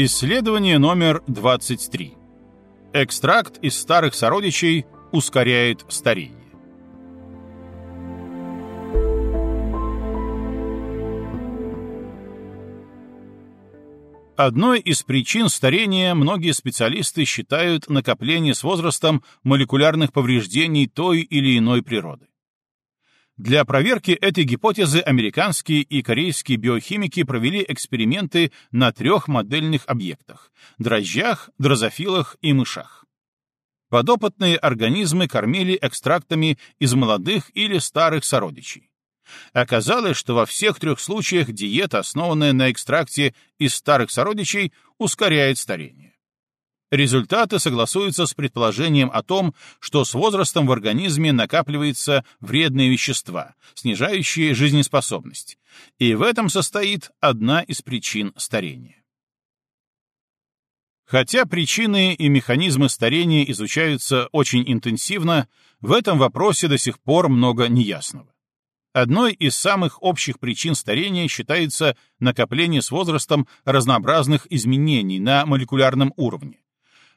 Исследование номер 23. Экстракт из старых сородичей ускоряет старение. Одной из причин старения многие специалисты считают накопление с возрастом молекулярных повреждений той или иной природы. Для проверки этой гипотезы американские и корейские биохимики провели эксперименты на трех модельных объектах — дрожжах, дрозофилах и мышах. Подопытные организмы кормили экстрактами из молодых или старых сородичей. Оказалось, что во всех трех случаях диета, основанная на экстракте из старых сородичей, ускоряет старение. Результаты согласуются с предположением о том, что с возрастом в организме накапливаются вредные вещества, снижающие жизнеспособность, и в этом состоит одна из причин старения. Хотя причины и механизмы старения изучаются очень интенсивно, в этом вопросе до сих пор много неясного. Одной из самых общих причин старения считается накопление с возрастом разнообразных изменений на молекулярном уровне,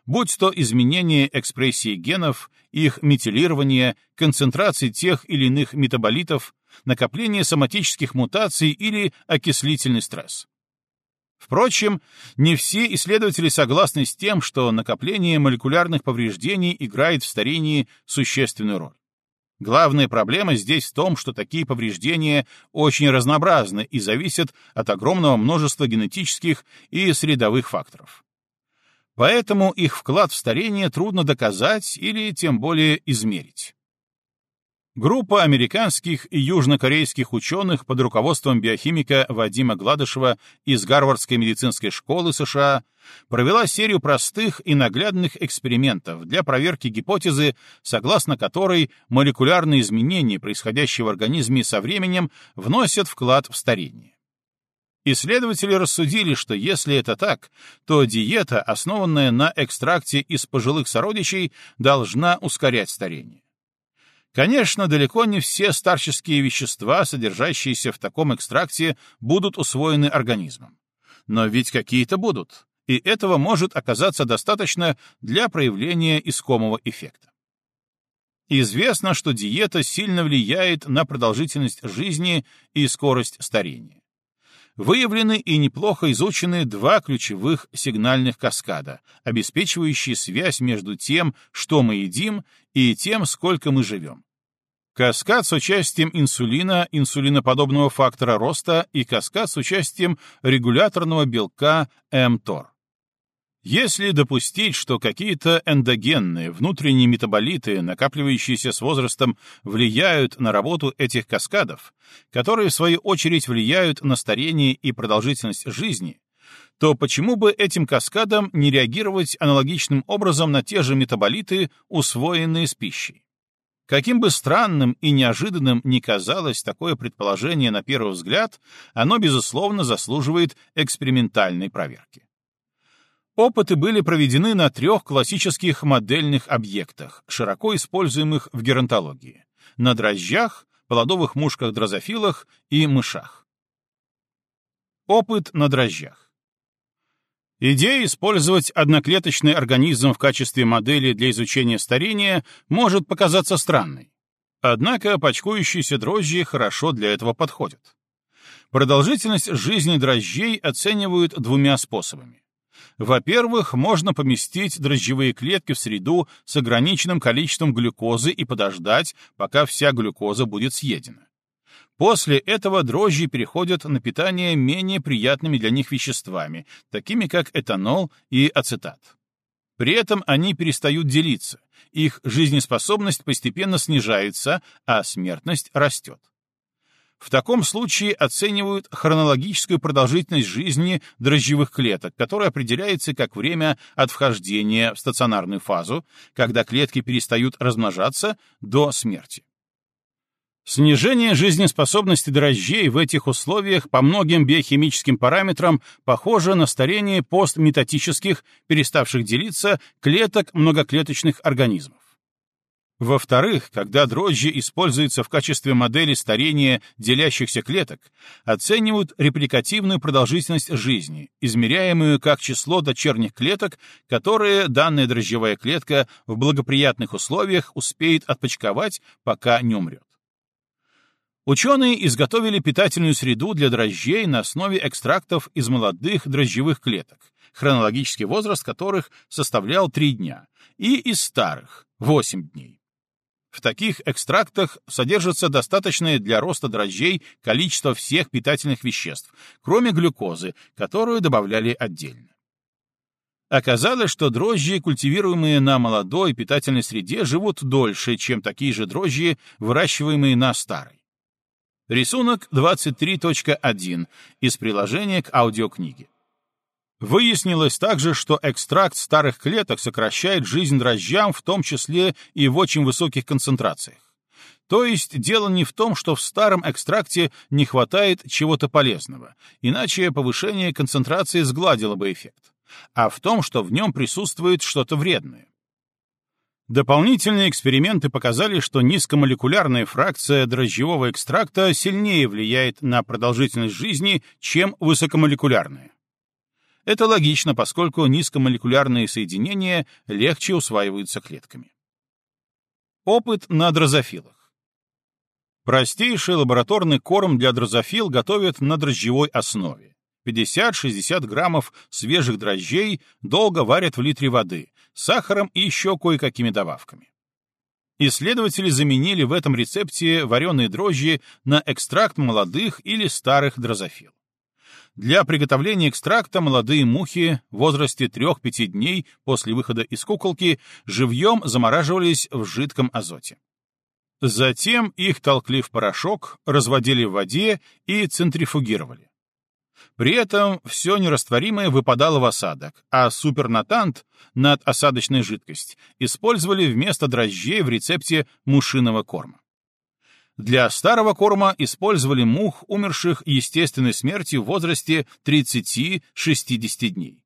будь то изменение экспрессии генов, их метилирование, концентрации тех или иных метаболитов, накопление соматических мутаций или окислительный стресс. Впрочем, не все исследователи согласны с тем, что накопление молекулярных повреждений играет в старении существенную роль. Главная проблема здесь в том, что такие повреждения очень разнообразны и зависят от огромного множества генетических и средовых факторов. Поэтому их вклад в старение трудно доказать или тем более измерить. Группа американских и южнокорейских ученых под руководством биохимика Вадима Гладышева из Гарвардской медицинской школы США провела серию простых и наглядных экспериментов для проверки гипотезы, согласно которой молекулярные изменения, происходящие в организме со временем, вносят вклад в старение. Исследователи рассудили, что если это так, то диета, основанная на экстракте из пожилых сородичей, должна ускорять старение. Конечно, далеко не все старческие вещества, содержащиеся в таком экстракте, будут усвоены организмом. Но ведь какие-то будут, и этого может оказаться достаточно для проявления искомого эффекта. Известно, что диета сильно влияет на продолжительность жизни и скорость старения выявлены и неплохо изучены два ключевых сигнальных каскада, обеспечивающие связь между тем, что мы едим, и тем, сколько мы живем. Каскад с участием инсулина, инсулиноподобного фактора роста и каскад с участием регуляторного белка МТОР. Если допустить, что какие-то эндогенные внутренние метаболиты, накапливающиеся с возрастом, влияют на работу этих каскадов, которые в свою очередь влияют на старение и продолжительность жизни, то почему бы этим каскадам не реагировать аналогичным образом на те же метаболиты, усвоенные с пищей? Каким бы странным и неожиданным ни казалось такое предположение на первый взгляд, оно, безусловно, заслуживает экспериментальной проверки. Опыты были проведены на трех классических модельных объектах, широко используемых в геронтологии — на дрожжах, плодовых мушках-дрозофилах и мышах. Опыт на дрожжах. Идея использовать одноклеточный организм в качестве модели для изучения старения может показаться странной. Однако почкующиеся дрожжи хорошо для этого подходят. Продолжительность жизни дрожжей оценивают двумя способами. Во-первых, можно поместить дрожжевые клетки в среду с ограниченным количеством глюкозы и подождать, пока вся глюкоза будет съедена. После этого дрожжи переходят на питание менее приятными для них веществами, такими как этанол и ацетат. При этом они перестают делиться, их жизнеспособность постепенно снижается, а смертность растет. В таком случае оценивают хронологическую продолжительность жизни дрожжевых клеток, которая определяется как время от вхождения в стационарную фазу, когда клетки перестают размножаться, до смерти. Снижение жизнеспособности дрожжей в этих условиях по многим биохимическим параметрам похоже на старение постметатических, переставших делиться, клеток многоклеточных организмов. Во-вторых, когда дрожжи используются в качестве модели старения делящихся клеток, оценивают репликативную продолжительность жизни, измеряемую как число дочерних клеток, которые данная дрожжевая клетка в благоприятных условиях успеет отпочковать, пока не умрет. Ученые изготовили питательную среду для дрожжей на основе экстрактов из молодых дрожжевых клеток, хронологический возраст которых составлял 3 дня, и из старых — 8 дней. В таких экстрактах содержится достаточное для роста дрожжей количество всех питательных веществ, кроме глюкозы, которую добавляли отдельно. Оказалось, что дрожжи, культивируемые на молодой питательной среде, живут дольше, чем такие же дрожжи, выращиваемые на старой. Рисунок 23.1 из приложения к аудиокниге. Выяснилось также, что экстракт старых клеток сокращает жизнь дрожжам, в том числе и в очень высоких концентрациях. То есть дело не в том, что в старом экстракте не хватает чего-то полезного, иначе повышение концентрации сгладило бы эффект, а в том, что в нем присутствует что-то вредное. Дополнительные эксперименты показали, что низкомолекулярная фракция дрожжевого экстракта сильнее влияет на продолжительность жизни, чем высокомолекулярная. Это логично, поскольку низкомолекулярные соединения легче усваиваются клетками. Опыт на дрозофилах. Простейший лабораторный корм для дрозофил готовят на дрожжевой основе. 50-60 граммов свежих дрожжей долго варят в литре воды, сахаром и еще кое-какими добавками. Исследователи заменили в этом рецепте вареные дрожжи на экстракт молодых или старых дрозофил. Для приготовления экстракта молодые мухи в возрасте 3-5 дней после выхода из куколки живьем замораживались в жидком азоте. Затем их толкли в порошок, разводили в воде и центрифугировали. При этом все нерастворимое выпадало в осадок, а супернатант, надосадочная жидкость, использовали вместо дрожжей в рецепте мушиного корма. Для старого корма использовали мух, умерших естественной смертью в возрасте 30-60 дней.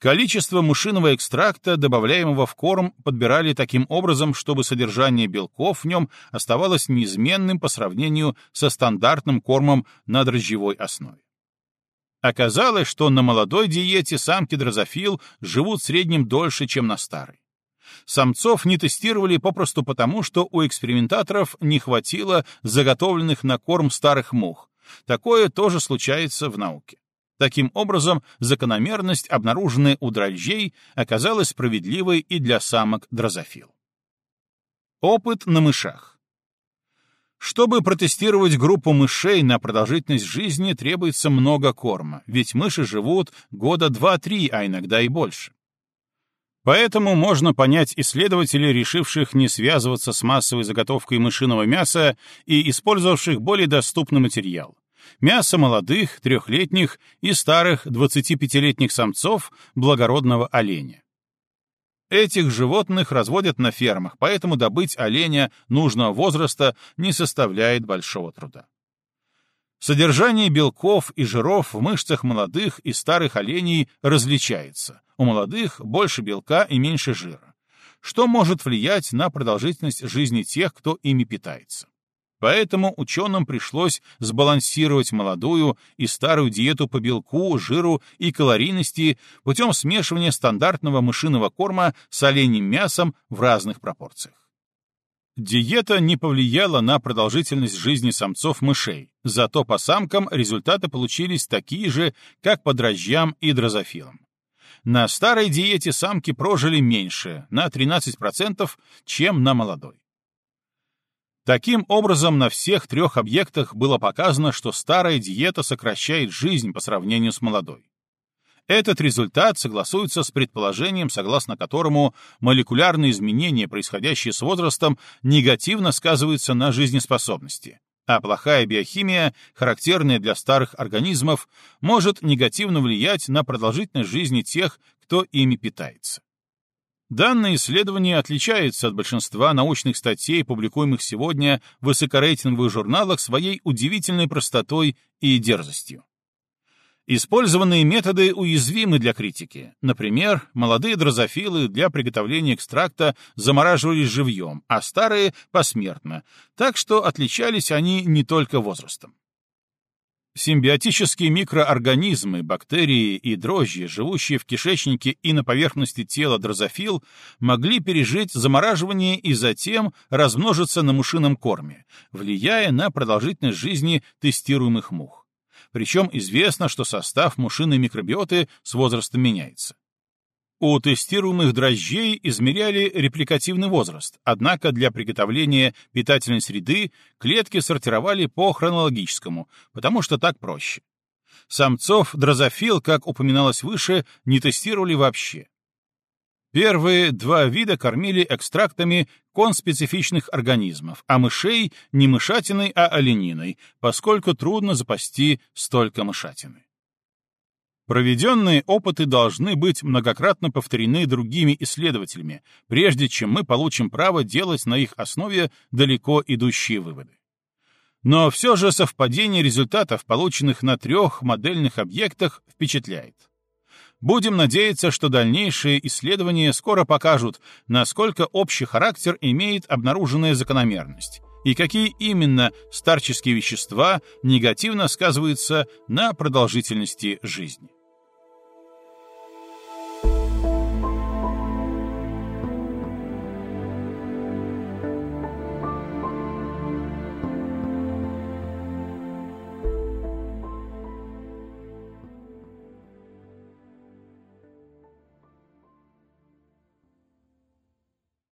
Количество мушиного экстракта, добавляемого в корм, подбирали таким образом, чтобы содержание белков в нем оставалось неизменным по сравнению со стандартным кормом на дрожжевой основе. Оказалось, что на молодой диете самки дрозофил живут в среднем дольше, чем на старой. Самцов не тестировали попросту потому, что у экспериментаторов не хватило заготовленных на корм старых мух. Такое тоже случается в науке. Таким образом, закономерность, обнаруженная у дрожжей, оказалась справедливой и для самок дрозофил. Опыт на мышах. Чтобы протестировать группу мышей на продолжительность жизни, требуется много корма, ведь мыши живут года 2-3, а иногда и больше. Поэтому можно понять исследователей, решивших не связываться с массовой заготовкой мышиного мяса и использовавших более доступный материал. Мясо молодых, трехлетних и старых 25-летних самцов благородного оленя. Этих животных разводят на фермах, поэтому добыть оленя нужного возраста не составляет большого труда. Содержание белков и жиров в мышцах молодых и старых оленей различается. У молодых больше белка и меньше жира, что может влиять на продолжительность жизни тех, кто ими питается. Поэтому ученым пришлось сбалансировать молодую и старую диету по белку, жиру и калорийности путем смешивания стандартного мышиного корма с оленьим мясом в разных пропорциях. Диета не повлияла на продолжительность жизни самцов мышей, зато по самкам результаты получились такие же, как по дрожжам и дрозофилам. На старой диете самки прожили меньше, на 13%, чем на молодой. Таким образом, на всех трех объектах было показано, что старая диета сокращает жизнь по сравнению с молодой. Этот результат согласуется с предположением, согласно которому молекулярные изменения, происходящие с возрастом, негативно сказываются на жизнеспособности, а плохая биохимия, характерная для старых организмов, может негативно влиять на продолжительность жизни тех, кто ими питается. Данное исследование отличается от большинства научных статей, публикуемых сегодня в высокорейтинговых журналах своей удивительной простотой и дерзостью. Использованные методы уязвимы для критики. Например, молодые дрозофилы для приготовления экстракта замораживались живьем, а старые — посмертно, так что отличались они не только возрастом. Симбиотические микроорганизмы, бактерии и дрожжи, живущие в кишечнике и на поверхности тела дрозофил, могли пережить замораживание и затем размножиться на мушином корме, влияя на продолжительность жизни тестируемых мух. Причем известно, что состав мушиной микробиоты с возрастом меняется. У тестируемых дрожжей измеряли репликативный возраст, однако для приготовления питательной среды клетки сортировали по хронологическому, потому что так проще. Самцов дрозофил, как упоминалось выше, не тестировали вообще. Первые два вида кормили экстрактами конспецифичных организмов, а мышей — не мышатиной, а олениной, поскольку трудно запасти столько мышатины. Проведенные опыты должны быть многократно повторены другими исследователями, прежде чем мы получим право делать на их основе далеко идущие выводы. Но все же совпадение результатов, полученных на трех модельных объектах, впечатляет. Будем надеяться, что дальнейшие исследования скоро покажут, насколько общий характер имеет обнаруженная закономерность и какие именно старческие вещества негативно сказываются на продолжительности жизни.